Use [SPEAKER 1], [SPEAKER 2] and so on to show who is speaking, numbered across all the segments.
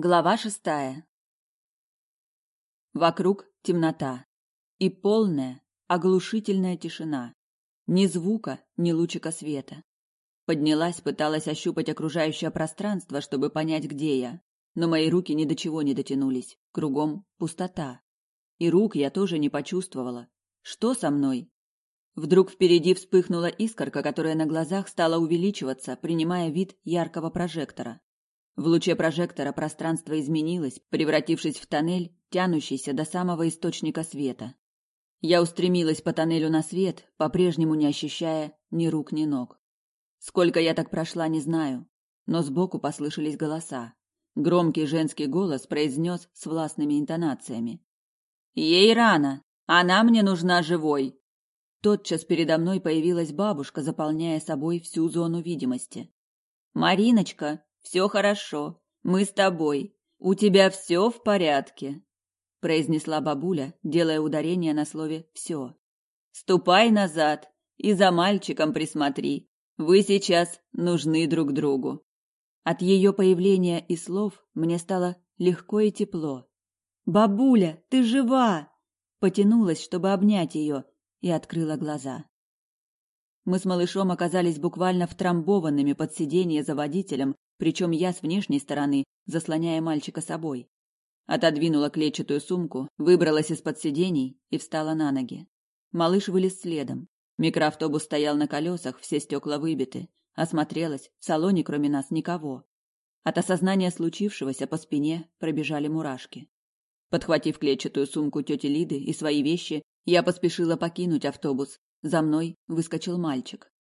[SPEAKER 1] Глава шестая. Вокруг темнота и полная, оглушительная тишина. Ни звука, ни лучика света. Поднялась, пыталась ощупать окружающее пространство, чтобы понять, где я. Но мои руки ни до чего не дотянулись. Кругом пустота. И рук я тоже не почувствовала. Что со мной? Вдруг впереди вспыхнула искорка, которая на глазах стала увеличиваться, принимая вид яркого прожектора. В луче прожектора пространство изменилось, превратившись в тоннель, тянущийся до самого источника света. Я устремилась по тоннелю на свет, по-прежнему не ощущая ни рук, ни ног. Сколько я так прошла, не знаю, но сбоку послышались голоса. Громкий женский голос произнес с властными интонациями. «Ей рано! Она мне нужна живой!» Тотчас передо мной появилась бабушка, заполняя собой всю зону видимости. «Мариночка, все хорошо. Мы с тобой. У тебя все в порядке, произнесла бабуля, делая ударение на слове все. Ступай назад и за мальчиком присмотри. Вы сейчас нужны друг другу. От ее появления и слов мне стало легко и тепло. Бабуля, ты жива! Потянулась, чтобы обнять ее, и открыла глаза. Мы с малышом оказались буквально втрамбованными под сиденье за водителем причем я с внешней стороны, заслоняя мальчика собой. Отодвинула клетчатую сумку, выбралась из-под сидений и встала на ноги. Малыш вылез следом. Микроавтобус стоял на колесах, все стекла выбиты. Осмотрелась, в салоне кроме нас никого. От осознания случившегося по спине пробежали мурашки. Подхватив клетчатую сумку тети Лиды и свои вещи, я поспешила покинуть автобус. За мной выскочил мальчик.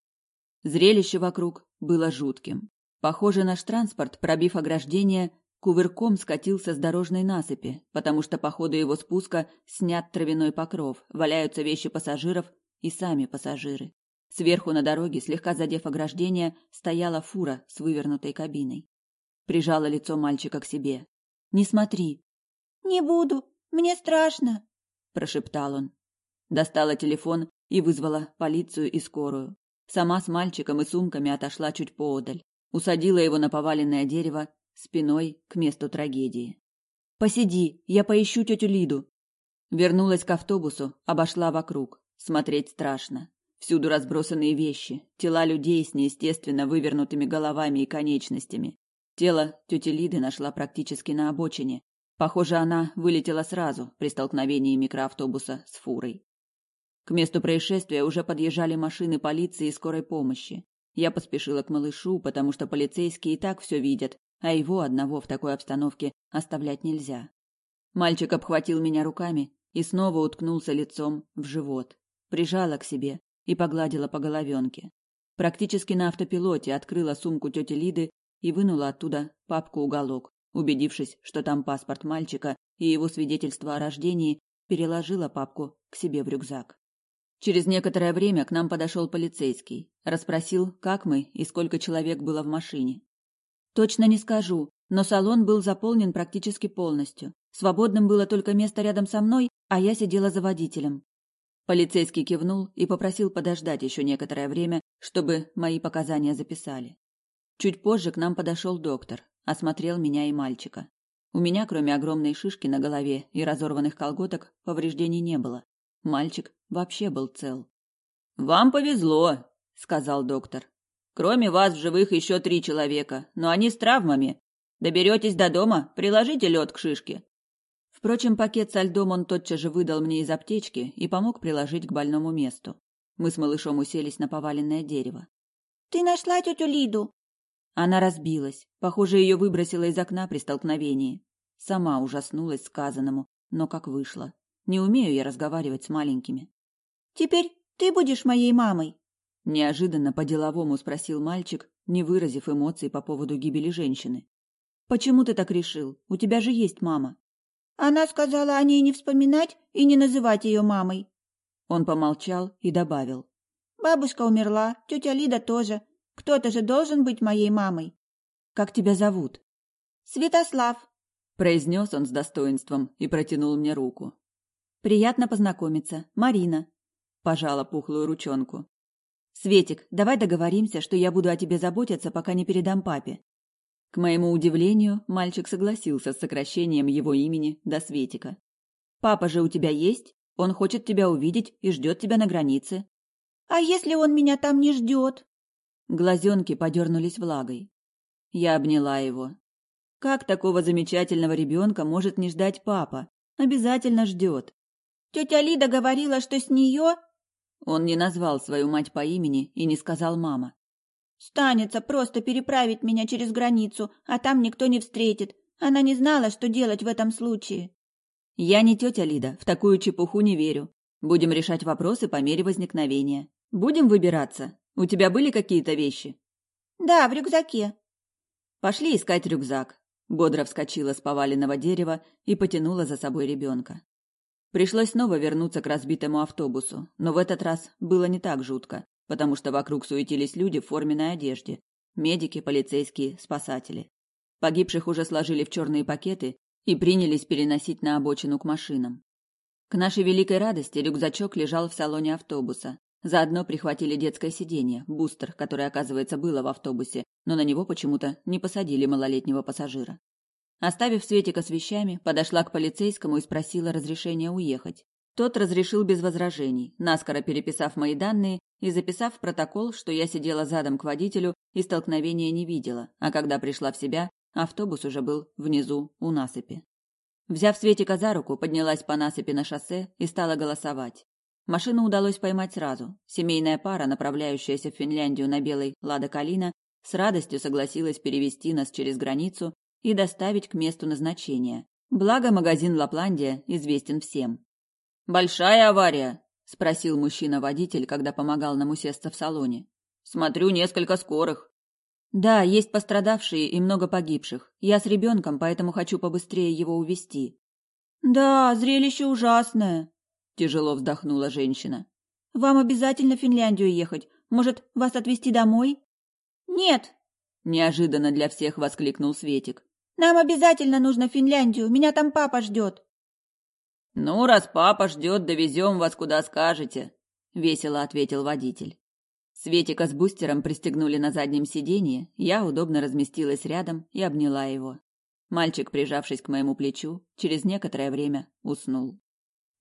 [SPEAKER 1] Зрелище вокруг было жутким. Похоже, наш транспорт, пробив ограждение, кувырком скатился с дорожной насыпи, потому что по ходу его спуска снят травяной покров, валяются вещи пассажиров и сами пассажиры. Сверху на дороге, слегка задев ограждение, стояла фура с вывернутой кабиной. Прижала лицо мальчика к себе. «Не смотри!»
[SPEAKER 2] «Не буду! Мне страшно!» – прошептал он.
[SPEAKER 1] Достала телефон и вызвала полицию и скорую. Сама с мальчиком и сумками отошла чуть поодаль усадила его на поваленное дерево спиной к месту трагедии. Посиди, я поищу тетю Лиду. Вернулась к автобусу, обошла вокруг. Смотреть страшно. Всюду разбросанные вещи, тела людей с неестественно вывернутыми головами и конечностями. Тело тети Лиды нашла практически на обочине. Похоже, она вылетела сразу при столкновении микроавтобуса с фурой. К месту происшествия уже подъезжали машины полиции и скорой помощи. Я поспешила к малышу, потому что полицейские и так все видят, а его одного в такой обстановке оставлять нельзя. Мальчик обхватил меня руками и снова уткнулся лицом в живот. Прижала к себе и погладила по головенке. Практически на автопилоте открыла сумку тети Лиды и вынула оттуда папку-уголок. Убедившись, что там паспорт мальчика и его свидетельство о рождении, переложила папку к себе в рюкзак. Через некоторое время к нам подошел полицейский, расспросил, как мы и сколько человек было в машине. Точно не скажу, но салон был заполнен практически полностью. Свободным было только место рядом со мной, а я сидела за водителем. Полицейский кивнул и попросил подождать еще некоторое время, чтобы мои показания записали. Чуть позже к нам подошел доктор, осмотрел меня и мальчика. У меня, кроме огромной шишки на голове и разорванных колготок, повреждений не было. Мальчик вообще был цел. «Вам повезло», — сказал доктор. «Кроме вас в живых еще три человека, но они с травмами. Доберетесь до дома, приложите лед к шишке». Впрочем, пакет со льдом он тотчас же выдал мне из аптечки и помог приложить к больному месту. Мы с малышом уселись на поваленное дерево.
[SPEAKER 2] «Ты нашла тетю Лиду?»
[SPEAKER 1] Она разбилась. Похоже, ее выбросило из окна при столкновении. Сама ужаснулась сказанному, но как вышло. Не умею я разговаривать с маленькими.
[SPEAKER 2] Теперь ты будешь моей мамой?
[SPEAKER 1] Неожиданно по-деловому спросил мальчик, не выразив эмоций по поводу гибели женщины. Почему ты так решил? У тебя же есть мама.
[SPEAKER 2] Она сказала о ней не вспоминать и не называть ее мамой.
[SPEAKER 1] Он помолчал и добавил.
[SPEAKER 2] Бабушка умерла, тетя Лида тоже. Кто-то же должен быть моей мамой.
[SPEAKER 1] Как тебя зовут?
[SPEAKER 2] Святослав,
[SPEAKER 1] произнес он с достоинством и протянул мне руку. Приятно познакомиться. Марина. Пожала пухлую ручонку. Светик, давай договоримся, что я буду о тебе заботиться, пока не передам папе. К моему удивлению, мальчик согласился с сокращением его имени до Светика. «Папа же у тебя есть? Он хочет тебя увидеть и ждет тебя на границе».
[SPEAKER 2] «А если он меня там не ждет?»
[SPEAKER 1] Глазенки подернулись влагой. Я обняла его. Как такого замечательного ребенка может не ждать папа? Обязательно ждет.
[SPEAKER 2] Тетя Лида говорила, что с нее...
[SPEAKER 1] Он не назвал свою мать по имени и не сказал мама.
[SPEAKER 2] Станется просто переправить меня через границу, а там никто не встретит. Она не знала, что делать в этом случае.
[SPEAKER 1] Я не тетя Лида, в такую чепуху не верю. Будем решать вопросы по мере возникновения. Будем выбираться. У тебя были какие-то вещи?
[SPEAKER 2] Да, в рюкзаке.
[SPEAKER 1] Пошли искать рюкзак. Бодро вскочила с поваленного дерева и потянула за собой ребенка. Пришлось снова вернуться к разбитому автобусу, но в этот раз было не так жутко потому что вокруг суетились люди в форменной одежде. Медики, полицейские, спасатели. Погибших уже сложили в черные пакеты и принялись переносить на обочину к машинам. К нашей великой радости рюкзачок лежал в салоне автобуса. Заодно прихватили детское сиденье, бустер, которое, оказывается, было в автобусе, но на него почему-то не посадили малолетнего пассажира. Оставив Светика с вещами, подошла к полицейскому и спросила разрешения уехать. Тот разрешил без возражений, наскоро переписав мои данные и записав в протокол, что я сидела задом к водителю и столкновения не видела, а когда пришла в себя, автобус уже был внизу у насыпи. Взяв Светика за руку, поднялась по насыпи на шоссе и стала голосовать. Машину удалось поймать сразу. Семейная пара, направляющаяся в Финляндию на белой «Лада Калина», с радостью согласилась перевести нас через границу и доставить к месту назначения. Благо магазин «Лапландия» известен всем. Большая авария? спросил мужчина-водитель, когда помогал нам усесться в салоне. Смотрю, несколько скорых. Да, есть пострадавшие и много погибших. Я с ребенком, поэтому хочу побыстрее его увезти.
[SPEAKER 2] Да, зрелище ужасное,
[SPEAKER 1] тяжело вздохнула женщина.
[SPEAKER 2] Вам обязательно в Финляндию ехать. Может, вас отвезти домой? Нет,
[SPEAKER 1] неожиданно для всех воскликнул Светик.
[SPEAKER 2] Нам обязательно нужно в Финляндию. Меня там папа ждет.
[SPEAKER 1] «Ну, раз папа ждет, довезем вас куда скажете», — весело ответил водитель. Светика с бустером пристегнули на заднем сиденье, я удобно разместилась рядом и обняла его. Мальчик, прижавшись к моему плечу, через некоторое время уснул.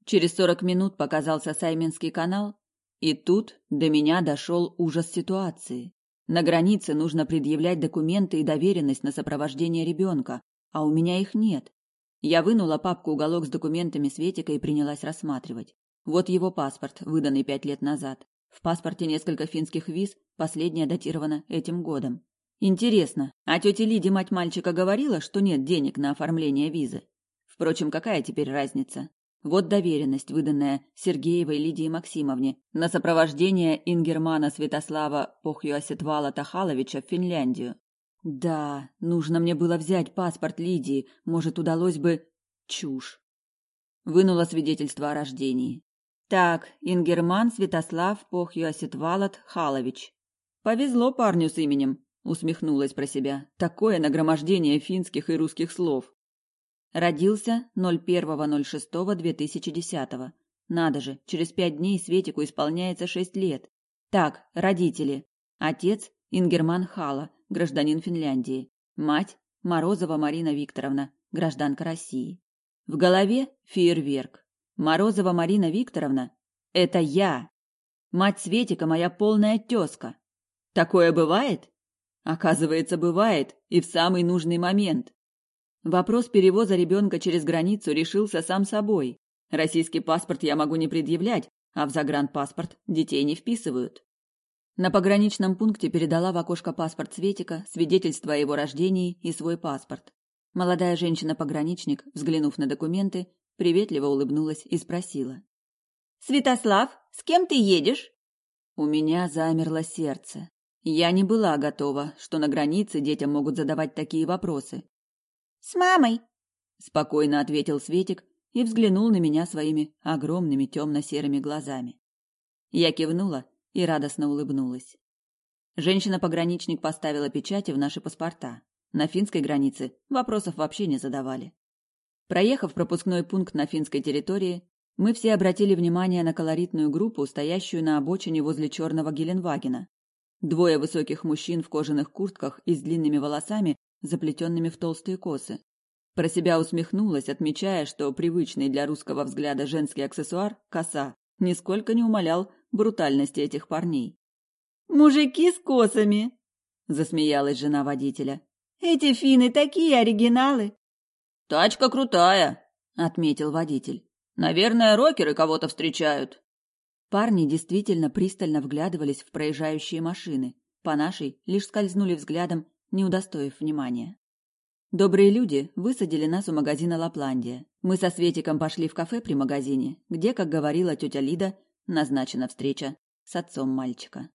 [SPEAKER 1] Через сорок минут показался Сайминский канал, и тут до меня дошел ужас ситуации. На границе нужно предъявлять документы и доверенность на сопровождение ребенка, а у меня их нет. Я вынула папку уголок с документами Светика и принялась рассматривать. Вот его паспорт, выданный пять лет назад. В паспорте несколько финских виз, последняя датирована этим годом. Интересно, а тетя Лиде, мать мальчика, говорила, что нет денег на оформление визы? Впрочем, какая теперь разница? Вот доверенность, выданная Сергеевой Лидии Максимовне на сопровождение Ингермана Святослава Похьюасетвала Тахаловича в Финляндию. Да, нужно мне было взять паспорт Лидии, может, удалось бы... Чушь. Вынула свидетельство о рождении. Так, Ингерман Святослав Похьюаситвалат Халович. Повезло парню с именем, усмехнулась про себя. Такое нагромождение финских и русских слов. Родился 01.06.2010. Надо же, через пять дней Светику исполняется шесть лет. Так, родители. Отец Ингерман Хала, гражданин Финляндии. Мать Морозова Марина Викторовна, гражданка России. В голове фейерверк. Морозова Марина Викторовна – это я. Мать Светика – моя полная тезка. Такое бывает? Оказывается, бывает, и в самый нужный момент. Вопрос перевоза ребенка через границу решился сам собой. Российский паспорт я могу не предъявлять, а в загранпаспорт детей не вписывают. На пограничном пункте передала в окошко паспорт Светика, свидетельство о его рождении и свой паспорт. Молодая женщина-пограничник, взглянув на документы, приветливо улыбнулась и спросила.
[SPEAKER 2] «Святослав, с кем ты едешь?»
[SPEAKER 1] У меня замерло сердце. Я не была готова, что на границе детям могут задавать такие вопросы.
[SPEAKER 2] «С мамой», —
[SPEAKER 1] спокойно ответил Светик и взглянул на меня своими огромными темно-серыми глазами. Я кивнула и радостно улыбнулась. Женщина-пограничник поставила печати в наши паспорта. На финской границе вопросов вообще не задавали. Проехав пропускной пункт на финской территории, мы все обратили внимание на колоритную группу, стоящую на обочине возле черного Геленвагена. Двое высоких мужчин в кожаных куртках и с длинными волосами заплетенными в толстые косы. Про себя усмехнулась, отмечая, что привычный для русского взгляда женский аксессуар – коса – нисколько не умалял брутальности этих парней.
[SPEAKER 2] «Мужики с косами!»
[SPEAKER 1] – засмеялась жена водителя.
[SPEAKER 2] «Эти финны такие оригиналы!»
[SPEAKER 3] «Тачка крутая!» – отметил водитель. «Наверное, рокеры кого-то встречают!»
[SPEAKER 1] Парни действительно пристально вглядывались в проезжающие машины. По нашей лишь скользнули взглядом, не удостоив внимания. Добрые люди высадили нас у магазина «Лапландия». Мы со Светиком пошли в кафе при магазине, где, как говорила тетя Лида, назначена встреча с отцом мальчика.